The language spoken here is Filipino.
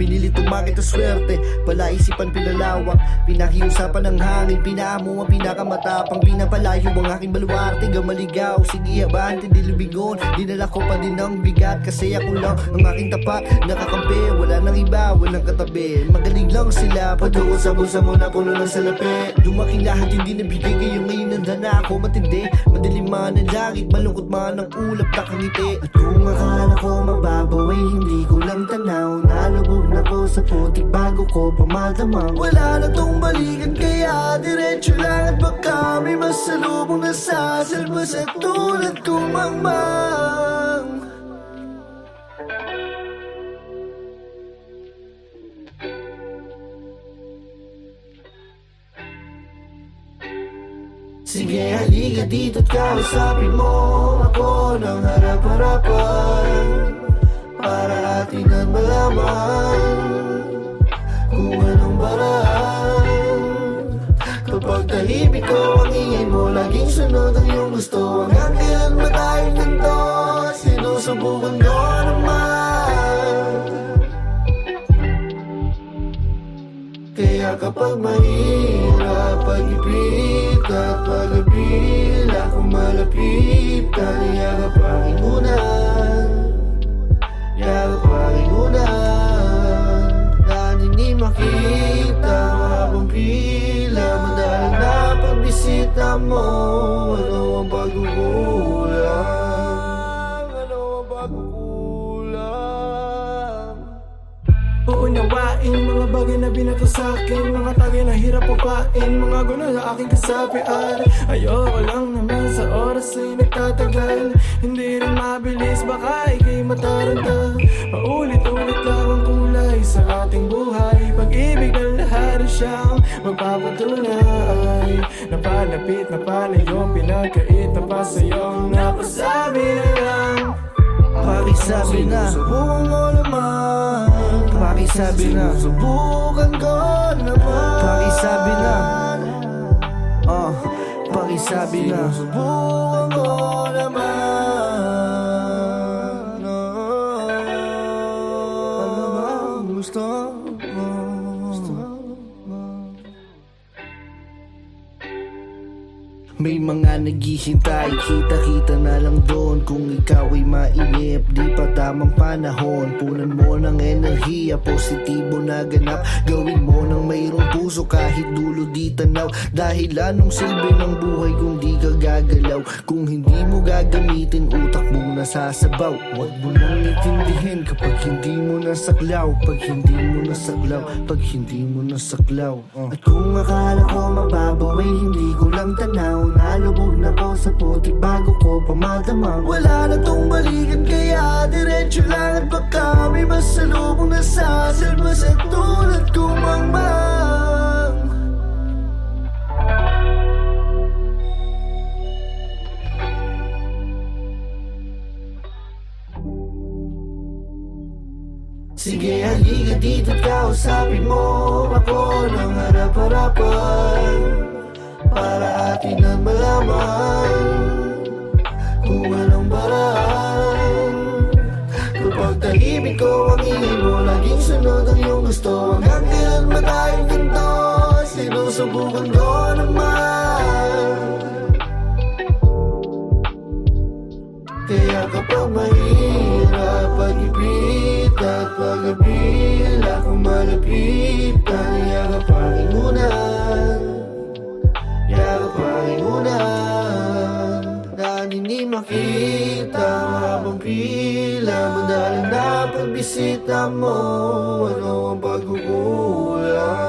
Pinilit umakit ang swerte. Palaisipan pinalawak. Pinakiusapan ng hangin Pinaamo ang pinakamatapang. Pinapalayo ang aking baluarte Gamaligaw. Sige abante di lubigon Dinala ko pa din ang bigat Kasi ako lang ang aking tapat Nakakampi Wala nang iba Walang katabi. Magaling lang sila Patuko sa busa mo na puno ng salapi. Dumaking lahat hindi nabigay Ngayon ngayon nanda na ako. Matindi Madilim man ang langit Malungkot man ang ulap nakangiti At kung akala ko mababaw ay hindi ko lang tanaw sa putik bago ko pamadamang Wala na tong balikan kaya diretso lang. At baka may masalubong na sasalba sa tulad kong mangmang Sige halika dito't kausapin mo ako ng harap-harapan. Para ating ang malaman kung anong paraan? Kapag tahimik ko ang ingay mo Laging sunod ang iyong gusto. Hanggang kailan ba tayong ganito Sinusubukan ko naman Kaya kapag mahirap Pag-ipit at pag-apila Kung malapit Taliyag ang pagbisita mo Ano ang pagkukulang Ano ang pagkukulang Uunawain mga bagay na binato sa akin. Mga tagay na hirap upain Mga guna na aking kasapian Ayoko lang naman sa oras ay nagtatagal. Hindi rin mabilis baka ikay mataranta Paulit-ulit lang ang kulay sa ating buhay siyang magpapatunay Napalapit na palayo Pinagkait na pa sa'yo. Napasabi na lang. Pakisabi na. Subukan ko naman. Pakisabi na. Subukan ko naman. Pakisabi na. Oh, pakisabi na. Subukan ko naman. Oh, Ano ba gusto May mga naghihintay, kita-kita na lang doon. Kung ikaw ay mainip, di pa tamang panahon. Punan mo ng enerhiya, positibo na ganap. Gawin mo ng mayroong puso kahit dulo di tanaw. Dahil anong silbi ng buhay kung di ka gagalaw. Kung hindi mo gagamitin, utak mo nasasabaw Huwag mo nang itindihin kapag hindi mo nasaklaw. Pag hindi mo nasaklaw, pag hindi mo nasaklaw uh. At kung akala ko mababaw ay hindi ko lang tanaw Nalubog na ko sa putik bago ko pamadamang Wala na tong balikan kaya diretso lang At baka may masalubong na sasalba sa tulad kong mangmang Sige halika dito't kausapin mo ako ng harap-harapan Para atin ang malaman Kung anong paraan. Kapag tahimik ko ang ingay mo Laging sunod ang iyong gusto. Hanggang kailan ba tayong ganito Sinusubukan ko naman Kaya kapag mahirap Pag-ipit at pag-apila Hindi makita Habang pila Madalang na pagbisita mo. Ano ang pagkukulang